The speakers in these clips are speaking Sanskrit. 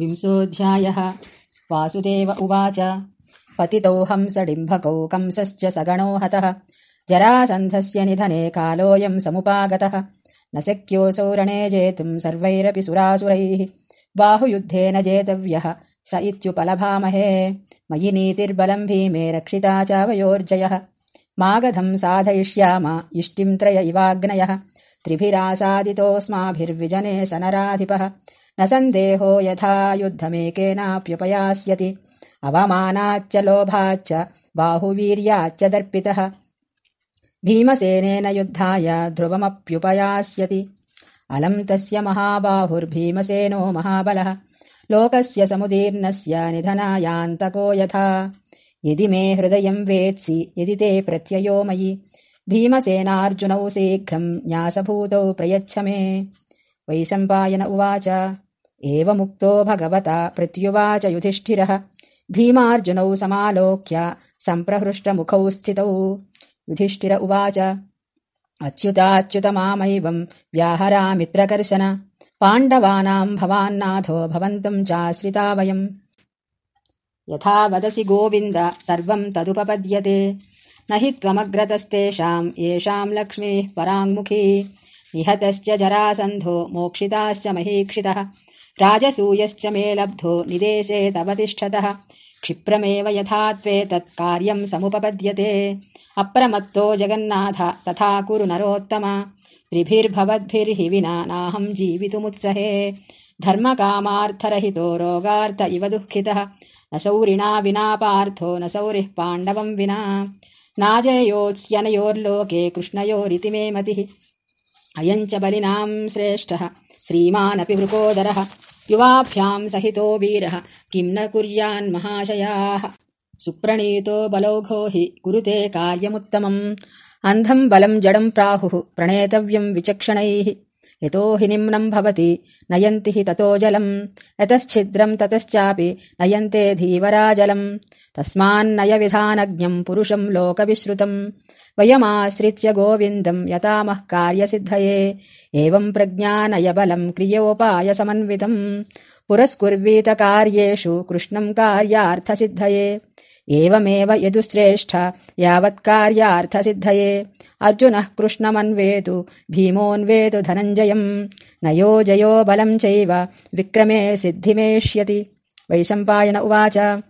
विंशोऽध्यायः। वासुदेव उवाच। पतितौ हंसडिम्भकौ कंसश्च सगणो हतः। जरासन्धस्य निधने कालोऽयम् समुपागतः। न शक्योऽसौ रणे जेतुम् सर्वैरपि सुरासुरैः। बाहुयुद्धेन जेतव्यः स इत्युपलभामहे। मयि नीतिर्बलम् भीमे रक्षिता चावयोर्जयः। मागधम् साधयिष्याम इष्टिम् त्रय इवाग्नयः। त्रिभिरासादितोऽस्माभिर्विजने सनराधिपः न सन्देहो यथा युद्धमेकेनाप्युपयास्यति। अवमानाच्च लोभाच्च बाहुवीर्याच्च दर्पितः। भीमसेनेन युद्धाय ध्रुवमप्युपयास्यति। अलम् तस्य महाबाहुर्भीमसेनो महाबलः। लोकस्य समुदीर्णस्य निधनायान्तको यथा। यदि मे हृदयम् वेत्सि यदि ते प्रत्ययो मयि। भीमसेनार्जुनौ शीघ्रम् न्यासभूतौ प्रयच्छ मे। वैशम्पायन उवाच एवमुक्तो भगवता प्रत्युवाच युधिष्ठिरः। भीमार्जुनौ समालोक्य सम्प्रहृष्टमुखौ स्थितौ। युधिष्ठिर उवाच अच्युताच्युतमामैवम् व्याहरामित्रकर्शन पाण्डवानाम् भवान्नाथो भवन्तम् चाश्रिता वयम्। यथा वदसि गोविन्द सर्वम् तदुपपद्यते। न हि त्वमग्रतस्तेषाम् येषाम् लक्ष्मीः पराङ्मुखी। निहतश्च जरासन्धो मोक्षिताश्च महीक्षितः राजसूयश्च मे लब्धो निदेशे तव तिष्ठतः। क्षिप्रमेव यथा त्वे तत्कार्यम् समुपपद्यते। अप्रमत्तो जगन्नाथ तथा कुरु नरोत्तम। त्रिभिर्भवद्भिर्हि विना नाहम् जीवितुमुत्सहे। धर्मकामार्थरहितो रोगार्थ इव दुःखितः। न शौरिणा विना पार्थो न सौरिः पाण्डवम् विना। नाजयोत्स्यनयोर्लोके कृष्णयोरिति मे मतिः। अयम् च बलिनाम् श्रेष्ठः। श्रीमानपि वृकोदरः युवाभ्याम् सहितो वीरः। किम् न कुर्यान्महाशयाः सुप्रणीतो बलौघो हि कुरुते कार्यमुत्तमम्। अन्धम् बलम् जडम् प्राहुः प्रणेतव्यम् विचक्षणैः यतो हि निम्नम् भवति। नयन्ति हि ततो जलम्। यतश्छिद्रम् ततश्चापि नयन्ते धीवराजलम्। तस्मान्नयविधानज्ञम् पुरुषम् लोकविश्रुतम्। वयमाश्रित्य गोविन्दम् यतामः कार्यसिद्धये। एवम् प्रज्ञानयबलम् क्रियोपायसमन्वितम्। पुरस्कुर्वीत कार्येषु कृष्णम् कार्यार्थसिद्धये एवमेव यदुश्रेष्ठ यावत्कार्यार्थसिद्धये। अर्जुनः कृष्णमन्वेतु भीमोऽन्वेतु धनञ्जयम्। न योजयो बलम् चैव विक्रमे सिद्धिमेष्यति। वैशम्पायन उवाच।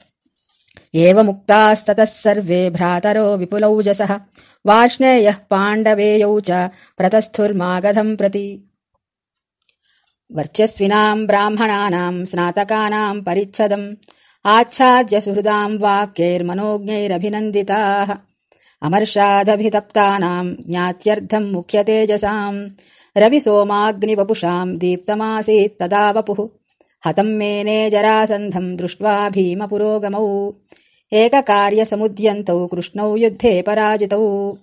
एवमुक्तास्ततः सर्वे भ्रातरो विपुलौजसः वार्ष्णेयः पाण्डवेयौ च प्रतस्थुर्मागधम् प्रति। वर्चस्विनाम् ब्राह्मणानाम् स्नातकानाम् परिच्छदम् आच्छाद्य सुहृदाम् वाक्यैर्मनोज्ञैरभिनन्दिताः अमर्षादभितप्तानाम् ज्ञात्यर्थम् मुख्यतेजसाम् रविसोमाग्निवपुषाम् दीप्तमासीत्तदा वपुः। हतम् मेने जरासन्धम् दृष्ट्वा भीमपुरोगमौ। एककार्यसमुद्यन्तौ कृष्णौ युद्धे पराजितौ।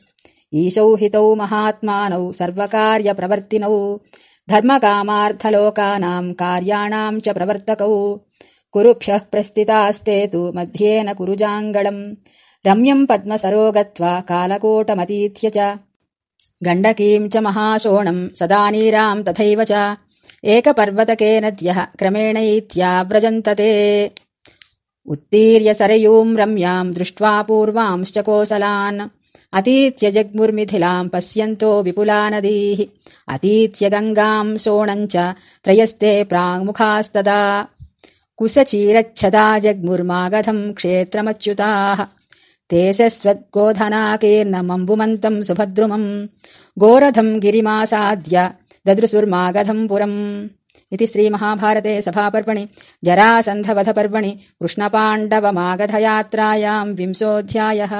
ईशौ हितौ महात्मानौ सर्वकार्यप्रवर्तिनौ। धर्मकामार्थलोकानाम् कार्याणाम् च प्रवर्तकौ कुरुभ्यः प्रस्थितास्ते तु मध्येन कुरुजाङ्गलम् रम्यम् पद्मसरो गत्वा कालकोटमतीत्य च। गण्डकीम् च महाशोणम् सदानीराम् तथैव च। एकपर्वतके नद्यः क्रमेणैत्याव्रजन्तते उत्तीर्य सरयूम् रम्याम् दृष्ट्वा पूर्वांश्च कोसलान्। अतीत्य जग्मुर्मिथिलाम् पश्यन्तो विपुला नदीः अतीत्य गङ्गाम् शोणम् च त्रयस्ते प्राङ्मुखास्तदा कुशचीरच्छदा जग्मुर्मागधम् क्षेत्रमच्युताः। ते सस्वद्गोधनाकीर्णमम्बुमन्तम् सुभद्रुमम् गोरधम् गिरिमासाद्य ददृशुर्मागधम् पुरम्। इति श्रीमहाभारते सभापर्वणि जरासन्धवधपर्वणि कृष्णपाण्डवमागधयात्रायाम् विंशोऽध्यायः